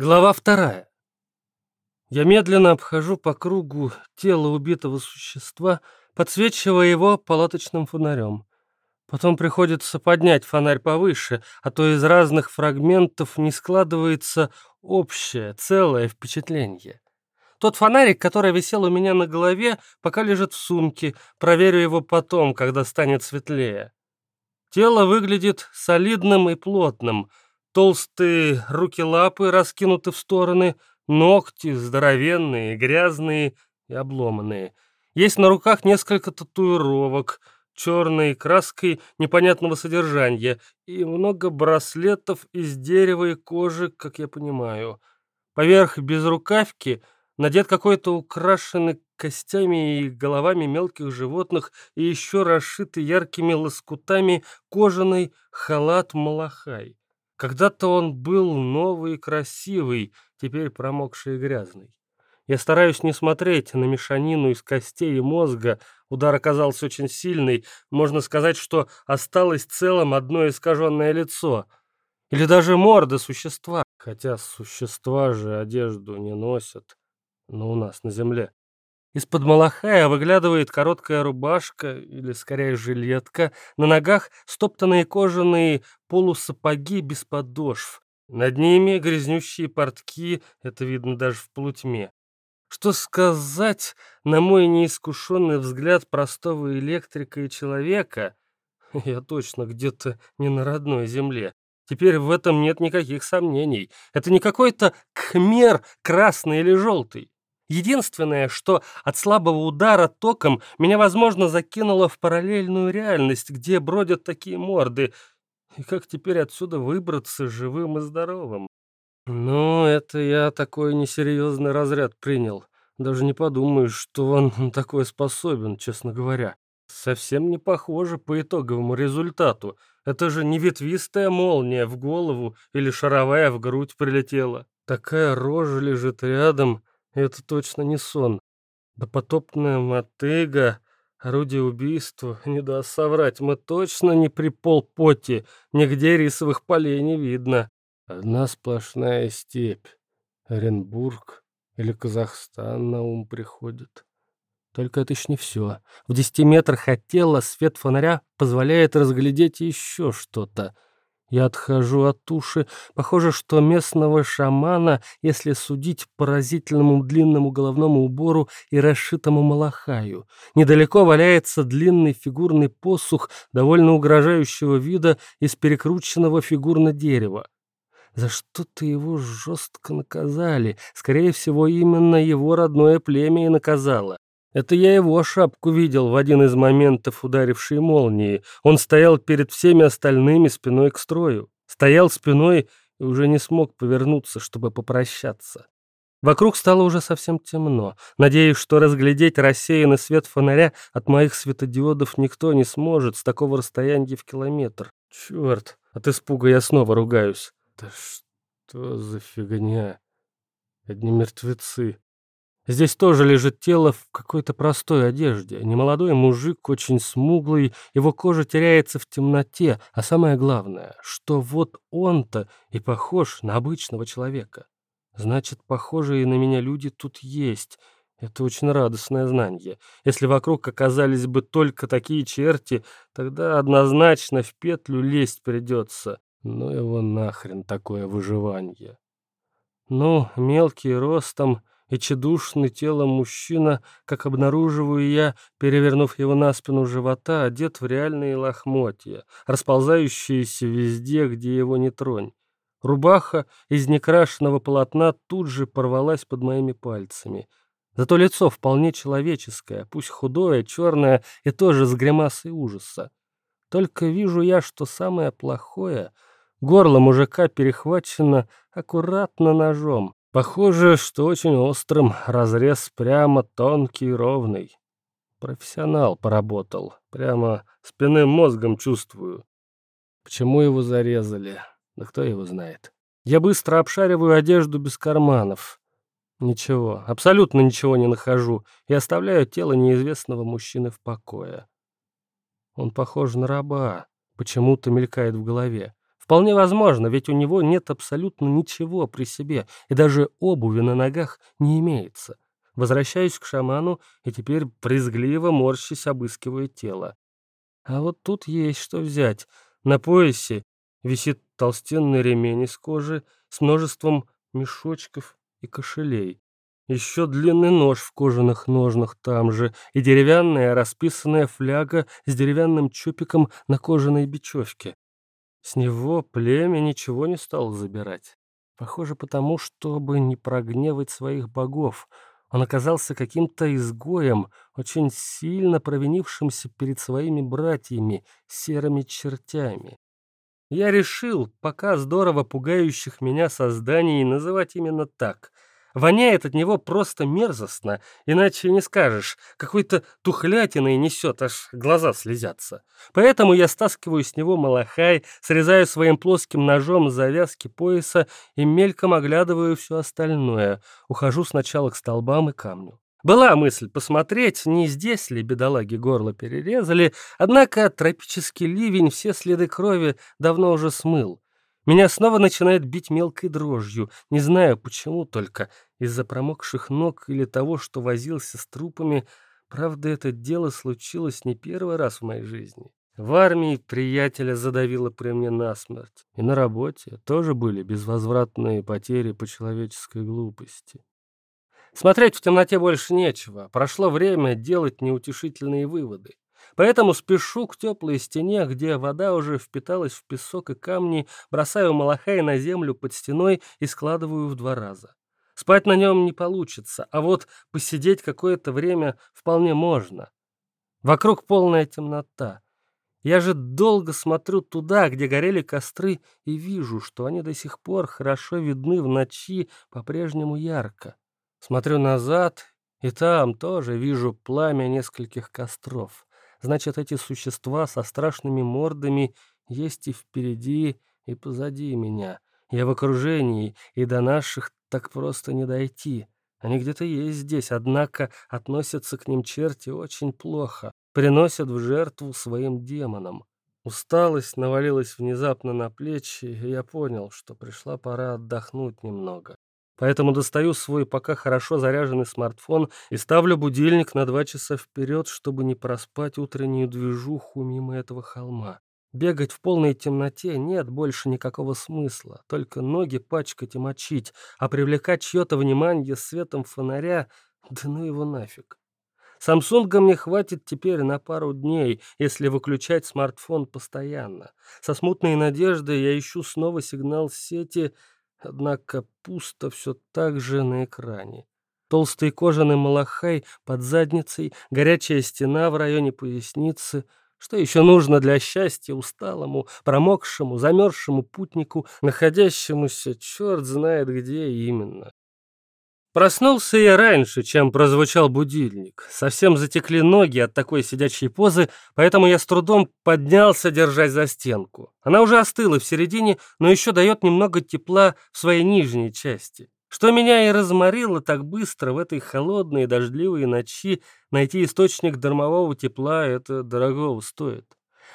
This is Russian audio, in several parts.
Глава вторая. Я медленно обхожу по кругу тело убитого существа, подсвечивая его палаточным фонарем. Потом приходится поднять фонарь повыше, а то из разных фрагментов не складывается общее, целое впечатление. Тот фонарик, который висел у меня на голове, пока лежит в сумке, проверю его потом, когда станет светлее. Тело выглядит солидным и плотным — Толстые руки-лапы раскинуты в стороны, ногти здоровенные, грязные и обломанные. Есть на руках несколько татуировок, черной краской непонятного содержания и много браслетов из дерева и кожи, как я понимаю. Поверх безрукавки надет какой-то украшенный костями и головами мелких животных и еще расшитый яркими лоскутами кожаный халат малахай. Когда-то он был новый и красивый, теперь промокший и грязный. Я стараюсь не смотреть на мешанину из костей и мозга. Удар оказался очень сильный. Можно сказать, что осталось целым одно искаженное лицо. Или даже морда существа. Хотя существа же одежду не носят. Но у нас на земле. Из-под малахая выглядывает короткая рубашка, или скорее жилетка, на ногах стоптанные кожаные полусапоги без подошв. Над ними грязнющие портки, это видно даже в полутьме. Что сказать, на мой неискушенный взгляд простого электрика и человека, я точно где-то не на родной земле. Теперь в этом нет никаких сомнений. Это не какой-то кхмер красный или желтый. Единственное, что от слабого удара током меня, возможно, закинуло в параллельную реальность, где бродят такие морды. И как теперь отсюда выбраться живым и здоровым? Ну, это я такой несерьезный разряд принял. Даже не подумаю, что он такой способен, честно говоря. Совсем не похоже по итоговому результату. Это же не ветвистая молния в голову или шаровая в грудь прилетела. Такая рожа лежит рядом, это точно не сон. Допотопная мотыга, орудие убийства, не даст соврать, мы точно не при полпоте, нигде рисовых полей не видно. Одна сплошная степь. Оренбург или Казахстан на ум приходит. Только это еще не все. В десяти метрах от тела свет фонаря позволяет разглядеть еще что-то — я отхожу от туши. Похоже, что местного шамана, если судить поразительному длинному головному убору и расшитому малахаю. Недалеко валяется длинный фигурный посух довольно угрожающего вида из перекрученного фигурно дерева. За что-то его жестко наказали. Скорее всего, именно его родное племя и наказало. Это я его шапку видел в один из моментов ударившей молнии. Он стоял перед всеми остальными спиной к строю. Стоял спиной и уже не смог повернуться, чтобы попрощаться. Вокруг стало уже совсем темно. Надеюсь, что разглядеть рассеянный свет фонаря от моих светодиодов никто не сможет с такого расстояния в километр. Черт, от испуга я снова ругаюсь. Да что за фигня? Одни мертвецы. Здесь тоже лежит тело в какой-то простой одежде. Немолодой мужик, очень смуглый, его кожа теряется в темноте, а самое главное, что вот он-то и похож на обычного человека. Значит, похожие на меня люди тут есть. Это очень радостное знание. Если вокруг оказались бы только такие черти, тогда однозначно в петлю лезть придется. Но его нахрен такое выживание. Ну, мелкий ростом и тщедушный телом мужчина, как обнаруживаю я, перевернув его на спину живота, одет в реальные лохмотья, расползающиеся везде, где его не тронь. Рубаха из некрашенного полотна тут же порвалась под моими пальцами. Зато лицо вполне человеческое, пусть худое, черное и тоже с гримасой ужаса. Только вижу я, что самое плохое — горло мужика перехвачено аккуратно ножом. Похоже, что очень острым, разрез прямо тонкий и ровный. Профессионал поработал, прямо спинным мозгом чувствую. Почему его зарезали? Да кто его знает. Я быстро обшариваю одежду без карманов. Ничего, абсолютно ничего не нахожу и оставляю тело неизвестного мужчины в покое. Он похож на раба, почему-то мелькает в голове. Вполне возможно, ведь у него нет абсолютно ничего при себе, и даже обуви на ногах не имеется. Возвращаюсь к шаману и теперь брезгливо морщись обыскиваю тело. А вот тут есть что взять. На поясе висит толстенный ремень из кожи с множеством мешочков и кошелей. Еще длинный нож в кожаных ножнах там же и деревянная расписанная фляга с деревянным чупиком на кожаной бечевке. С него племя ничего не стало забирать. Похоже, потому, чтобы не прогневать своих богов. Он оказался каким-то изгоем, очень сильно провинившимся перед своими братьями, серыми чертями. Я решил, пока здорово пугающих меня созданий называть именно так — Воняет от него просто мерзостно, иначе не скажешь. Какой-то тухлятиной несет, аж глаза слезятся. Поэтому я стаскиваю с него малахай, срезаю своим плоским ножом завязки пояса и мельком оглядываю все остальное. Ухожу сначала к столбам и камню. Была мысль посмотреть, не здесь ли бедолаги горло перерезали, однако тропический ливень все следы крови давно уже смыл. Меня снова начинает бить мелкой дрожью, не знаю почему только, из-за промокших ног или того, что возился с трупами. Правда, это дело случилось не первый раз в моей жизни. В армии приятеля задавило при мне насмерть. И на работе тоже были безвозвратные потери по человеческой глупости. Смотреть в темноте больше нечего. Прошло время делать неутешительные выводы. Поэтому спешу к теплой стене, где вода уже впиталась в песок и камни, бросаю малахай на землю под стеной и складываю в два раза. Спать на нем не получится, а вот посидеть какое-то время вполне можно. Вокруг полная темнота. Я же долго смотрю туда, где горели костры, и вижу, что они до сих пор хорошо видны в ночи, по-прежнему ярко. Смотрю назад, и там тоже вижу пламя нескольких костров. Значит, эти существа со страшными мордами есть и впереди, и позади меня. Я в окружении, и до наших так просто не дойти. Они где-то есть здесь, однако относятся к ним черти очень плохо, приносят в жертву своим демонам. Усталость навалилась внезапно на плечи, и я понял, что пришла пора отдохнуть немного. Поэтому достаю свой пока хорошо заряженный смартфон и ставлю будильник на два часа вперед, чтобы не проспать утреннюю движуху мимо этого холма. Бегать в полной темноте нет больше никакого смысла, только ноги пачкать и мочить, а привлекать чье-то внимание светом фонаря, да ну его нафиг. Самсунга мне хватит теперь на пару дней, если выключать смартфон постоянно. Со смутной надеждой я ищу снова сигнал сети — Однако пусто все так же на экране. Толстый кожаный малахай под задницей, горячая стена в районе поясницы. Что еще нужно для счастья усталому, промокшему, замерзшему путнику, находящемуся черт знает где именно? Проснулся я раньше, чем прозвучал будильник. Совсем затекли ноги от такой сидячей позы, поэтому я с трудом поднялся, держась за стенку. Она уже остыла в середине, но еще дает немного тепла в своей нижней части. Что меня и разморило так быстро в этой холодной и дождливой ночи, найти источник дармового тепла это дорого стоит.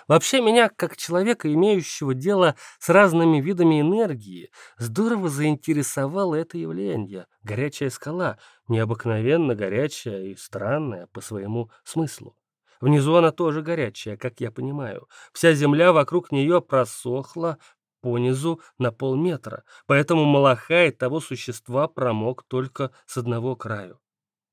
Вообще меня, как человека, имеющего дело с разными видами энергии, здорово заинтересовало это явление. Горячая скала, необыкновенно горячая и странная по своему смыслу. Внизу она тоже горячая, как я понимаю. Вся земля вокруг нее просохла понизу на полметра, поэтому малахай того существа промок только с одного краю.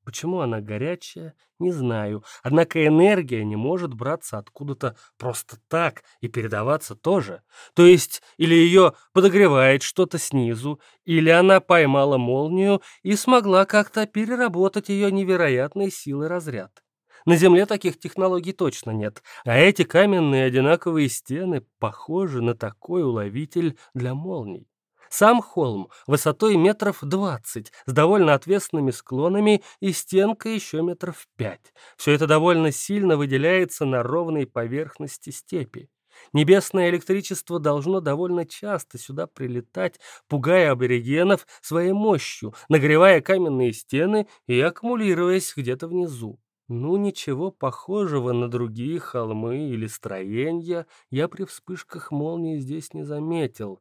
Почему она горячая, не знаю. Однако энергия не может браться откуда-то просто так и передаваться тоже. То есть или ее подогревает что-то снизу, или она поймала молнию и смогла как-то переработать ее невероятной силы разряд. На Земле таких технологий точно нет, а эти каменные одинаковые стены похожи на такой уловитель для молний. Сам холм высотой метров двадцать, с довольно отвесными склонами и стенкой еще метров пять. Все это довольно сильно выделяется на ровной поверхности степи. Небесное электричество должно довольно часто сюда прилетать, пугая аборигенов своей мощью, нагревая каменные стены и аккумулируясь где-то внизу. Ну, ничего похожего на другие холмы или строения я при вспышках молнии здесь не заметил.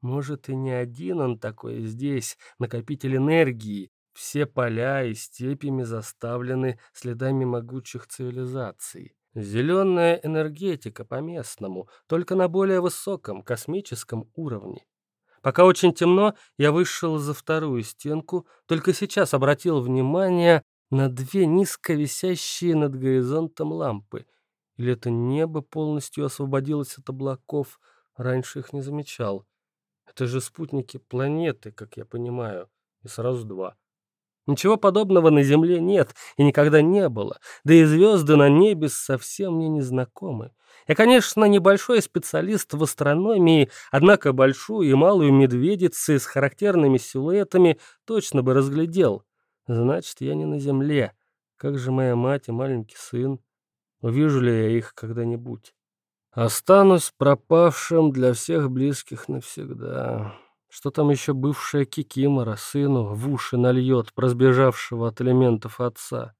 Может, и не один он такой здесь, накопитель энергии. Все поля и степями заставлены следами могучих цивилизаций. Зеленая энергетика по-местному, только на более высоком космическом уровне. Пока очень темно, я вышел за вторую стенку, только сейчас обратил внимание на две низко висящие над горизонтом лампы. Или это небо полностью освободилось от облаков, раньше их не замечал. Это же спутники планеты, как я понимаю, и сразу два. Ничего подобного на Земле нет и никогда не было, да и звезды на небе совсем мне не знакомы. Я, конечно, небольшой специалист в астрономии, однако большую и малую медведицы с характерными силуэтами точно бы разглядел. Значит, я не на земле. Как же моя мать и маленький сын? Увижу ли я их когда-нибудь? Останусь пропавшим для всех близких навсегда. Что там еще бывшая Кикимора сыну в уши нальет, просбежавшего от элементов отца?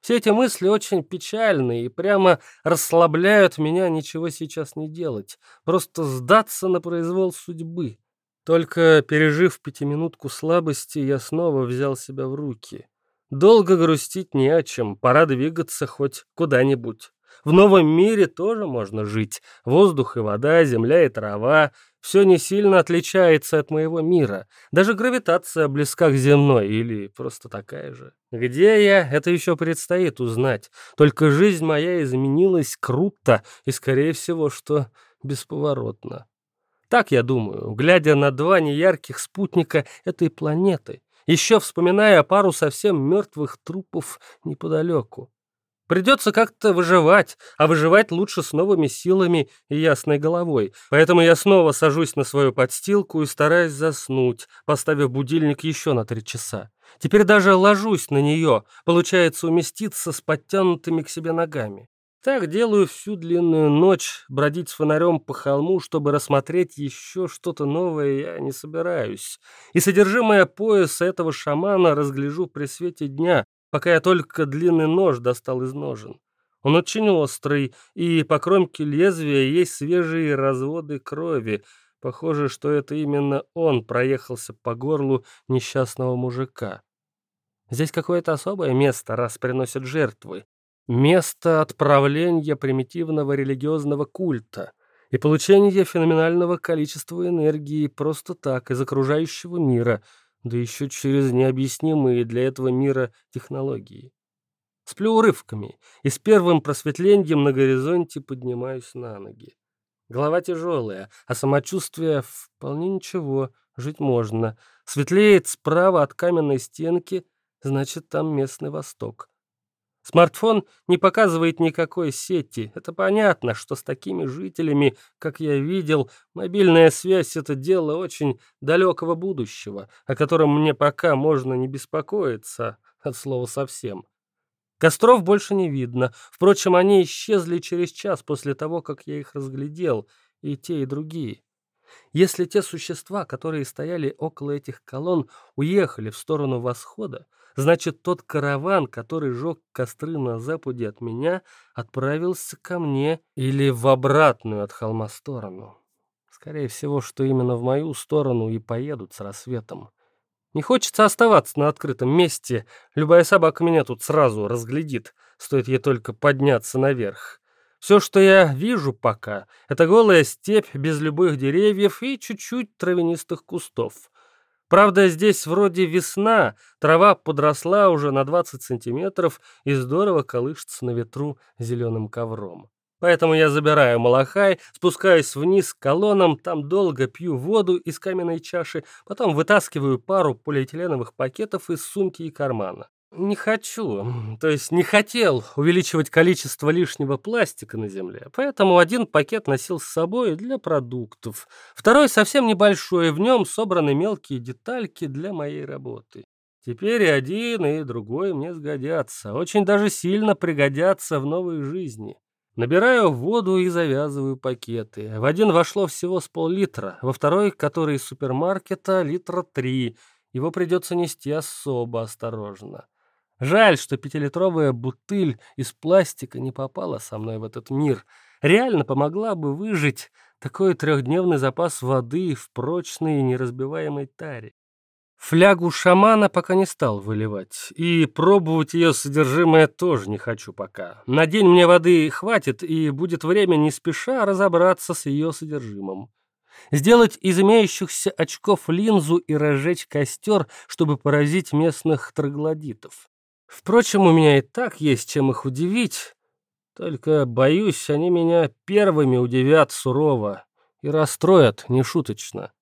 Все эти мысли очень печальные и прямо расслабляют меня ничего сейчас не делать, просто сдаться на произвол судьбы. Только пережив пятиминутку слабости, я снова взял себя в руки. Долго грустить не о чем, пора двигаться хоть куда-нибудь. В новом мире тоже можно жить. Воздух и вода, земля и трава. Все не сильно отличается от моего мира. Даже гравитация близка к земной или просто такая же. Где я, это еще предстоит узнать. Только жизнь моя изменилась круто и, скорее всего, что бесповоротно. Так я думаю, глядя на два неярких спутника этой планеты, еще вспоминая пару совсем мертвых трупов неподалеку. Придется как-то выживать, а выживать лучше с новыми силами и ясной головой. Поэтому я снова сажусь на свою подстилку и стараюсь заснуть, поставив будильник еще на три часа. Теперь даже ложусь на нее, получается уместиться с подтянутыми к себе ногами. Так делаю всю длинную ночь, бродить с фонарем по холму, чтобы рассмотреть еще что-то новое я не собираюсь. И содержимое пояса этого шамана разгляжу при свете дня, пока я только длинный нож достал из ножен. Он очень острый, и по кромке лезвия есть свежие разводы крови. Похоже, что это именно он проехался по горлу несчастного мужика. Здесь какое-то особое место, раз приносят жертвы. Место отправления примитивного религиозного культа и получения феноменального количества энергии просто так из окружающего мира, да еще через необъяснимые для этого мира технологии. Сплю урывками и с первым просветлением на горизонте поднимаюсь на ноги. Голова тяжелая, а самочувствие вполне ничего, жить можно. Светлеет справа от каменной стенки, значит, там местный восток. Смартфон не показывает никакой сети. Это понятно, что с такими жителями, как я видел, мобильная связь — это дело очень далекого будущего, о котором мне пока можно не беспокоиться, от слова совсем. Костров больше не видно. Впрочем, они исчезли через час после того, как я их разглядел, и те, и другие. Если те существа, которые стояли около этих колонн, уехали в сторону восхода, значит, тот караван, который жег костры на западе от меня, отправился ко мне или в обратную от холма сторону. Скорее всего, что именно в мою сторону и поедут с рассветом. Не хочется оставаться на открытом месте. Любая собака меня тут сразу разглядит, стоит ей только подняться наверх. Все, что я вижу пока, это голая степь без любых деревьев и чуть-чуть травянистых кустов. Правда, здесь вроде весна, трава подросла уже на 20 сантиметров и здорово колышется на ветру зеленым ковром. Поэтому я забираю малахай, спускаюсь вниз к колоннам, там долго пью воду из каменной чаши, потом вытаскиваю пару полиэтиленовых пакетов из сумки и кармана. Не хочу, то есть не хотел увеличивать количество лишнего пластика на Земле, поэтому один пакет носил с собой для продуктов, второй совсем небольшой, в нем собраны мелкие детальки для моей работы. Теперь и один, и другой мне сгодятся, очень даже сильно пригодятся в новой жизни. Набираю воду и завязываю пакеты. В один вошло всего с пол-литра, во второй, который из супермаркета, литра три. Его придется нести особо осторожно. Жаль, что пятилитровая бутыль из пластика не попала со мной в этот мир. Реально помогла бы выжить такой трехдневный запас воды в прочной и неразбиваемой таре. Флягу шамана пока не стал выливать, и пробовать ее содержимое тоже не хочу пока. На день мне воды хватит, и будет время не спеша разобраться с ее содержимым. Сделать из имеющихся очков линзу и разжечь костер, чтобы поразить местных троглодитов. Впрочем, у меня и так есть чем их удивить, только, боюсь, они меня первыми удивят сурово и расстроят нешуточно.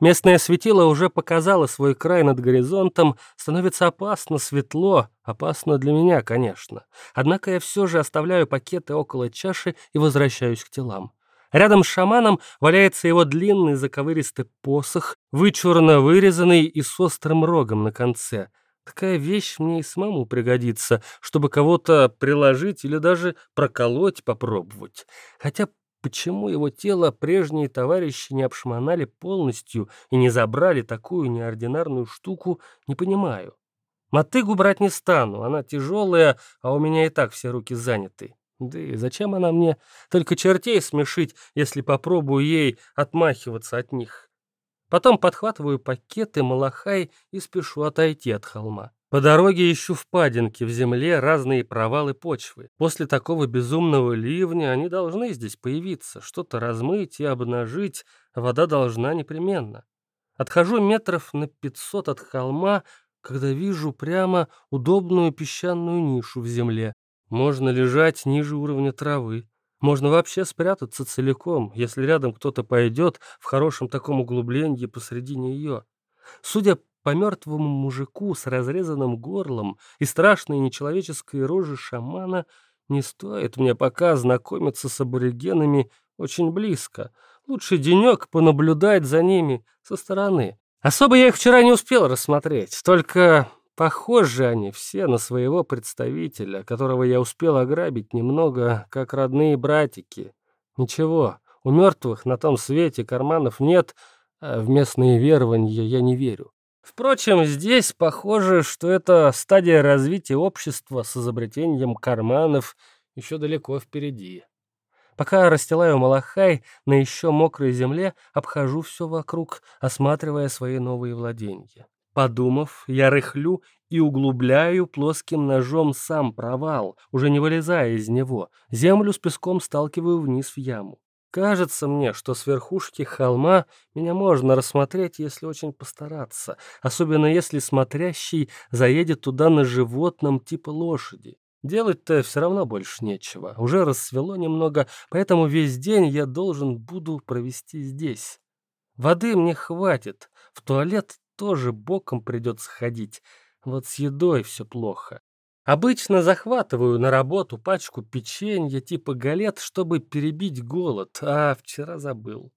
Местное светило уже показало свой край над горизонтом, становится опасно светло, опасно для меня, конечно. Однако я все же оставляю пакеты около чаши и возвращаюсь к телам. Рядом с шаманом валяется его длинный заковыристый посох, вычурно вырезанный и с острым рогом на конце. Такая вещь мне и самому пригодится, чтобы кого-то приложить или даже проколоть попробовать. Хотя Почему его тело прежние товарищи не обшмонали полностью и не забрали такую неординарную штуку, не понимаю. Мотыгу брать не стану, она тяжелая, а у меня и так все руки заняты. Да и зачем она мне? Только чертей смешить, если попробую ей отмахиваться от них. Потом подхватываю пакеты, малахай и спешу отойти от холма. По дороге ищу впадинки в земле, разные провалы почвы. После такого безумного ливня они должны здесь появиться, что-то размыть и обнажить, вода должна непременно. Отхожу метров на пятьсот от холма, когда вижу прямо удобную песчаную нишу в земле. Можно лежать ниже уровня травы. Можно вообще спрятаться целиком, если рядом кто-то пойдет в хорошем таком углублении посреди нее. Судя по мертвому мужику с разрезанным горлом и страшной нечеловеческой рожей шамана не стоит мне пока знакомиться с аборигенами очень близко. Лучше денек понаблюдать за ними со стороны. Особо я их вчера не успел рассмотреть, только похожи они все на своего представителя, которого я успел ограбить немного, как родные братики. Ничего, у мертвых на том свете карманов нет, а в местные верования я не верю. Впрочем, здесь похоже, что эта стадия развития общества с изобретением карманов еще далеко впереди. Пока расстилаю малахай на еще мокрой земле, обхожу все вокруг, осматривая свои новые владения. Подумав, я рыхлю и углубляю плоским ножом сам провал, уже не вылезая из него. Землю с песком сталкиваю вниз в яму. Кажется мне, что с верхушки холма меня можно рассмотреть, если очень постараться, особенно если смотрящий заедет туда на животном типа лошади. Делать-то все равно больше нечего. Уже рассвело немного, поэтому весь день я должен буду провести здесь. Воды мне хватит, в туалет тоже боком придется ходить. Вот с едой все плохо. Обычно захватываю на работу пачку печенья типа галет, чтобы перебить голод, а вчера забыл.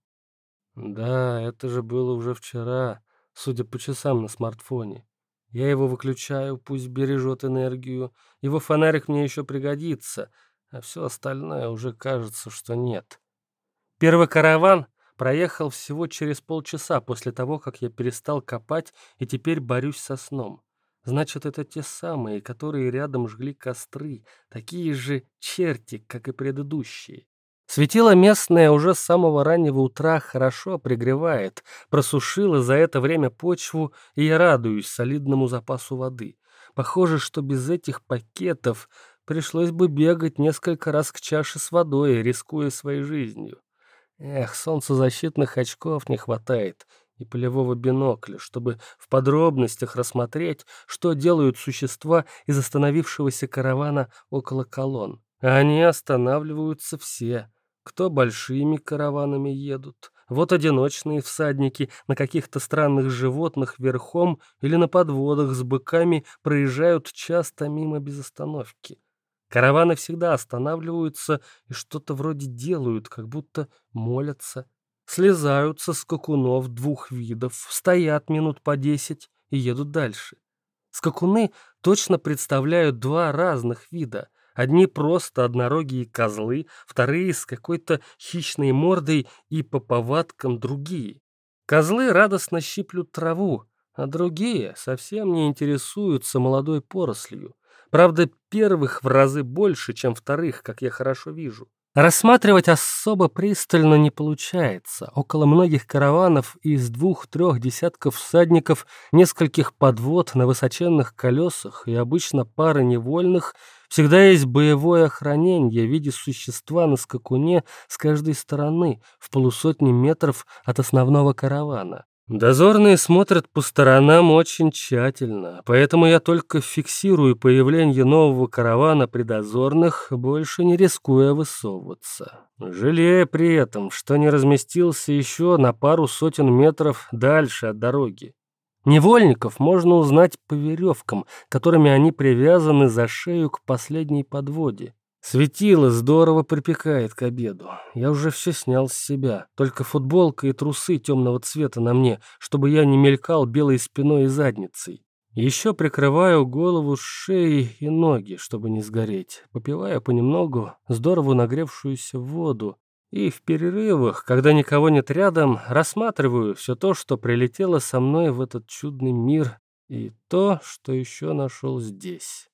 Да, это же было уже вчера, судя по часам на смартфоне. Я его выключаю, пусть бережет энергию. Его фонарик мне еще пригодится, а все остальное уже кажется, что нет. Первый караван проехал всего через полчаса после того, как я перестал копать и теперь борюсь со сном. Значит, это те самые, которые рядом жгли костры, такие же черти, как и предыдущие. Светило местное уже с самого раннего утра хорошо пригревает, просушило за это время почву, и я радуюсь солидному запасу воды. Похоже, что без этих пакетов пришлось бы бегать несколько раз к чаше с водой, рискуя своей жизнью. Эх, солнцезащитных очков не хватает, и полевого бинокля, чтобы в подробностях рассмотреть, что делают существа из остановившегося каравана около колонн. они останавливаются все. Кто большими караванами едут, вот одиночные всадники на каких-то странных животных верхом или на подводах с быками проезжают часто мимо без остановки. Караваны всегда останавливаются и что-то вроде делают, как будто молятся слезают со скакунов двух видов, стоят минут по десять и едут дальше. Скакуны точно представляют два разных вида. Одни просто однорогие козлы, вторые с какой-то хищной мордой и по повадкам другие. Козлы радостно щиплют траву, а другие совсем не интересуются молодой порослью. Правда, первых в разы больше, чем вторых, как я хорошо вижу. Рассматривать особо пристально не получается. Около многих караванов из двух-трех десятков всадников, нескольких подвод на высоченных колесах и обычно пары невольных всегда есть боевое охранение в виде существа на скакуне с каждой стороны в полусотни метров от основного каравана. Дозорные смотрят по сторонам очень тщательно, поэтому я только фиксирую появление нового каравана при дозорных, больше не рискуя высовываться. Жалея при этом, что не разместился еще на пару сотен метров дальше от дороги. Невольников можно узнать по веревкам, которыми они привязаны за шею к последней подводе. Светило здорово припекает к обеду. Я уже все снял с себя. Только футболка и трусы темного цвета на мне, чтобы я не мелькал белой спиной и задницей. Еще прикрываю голову, шеи и ноги, чтобы не сгореть. Попиваю понемногу здорово нагревшуюся воду. И в перерывах, когда никого нет рядом, рассматриваю все то, что прилетело со мной в этот чудный мир, и то, что еще нашел здесь.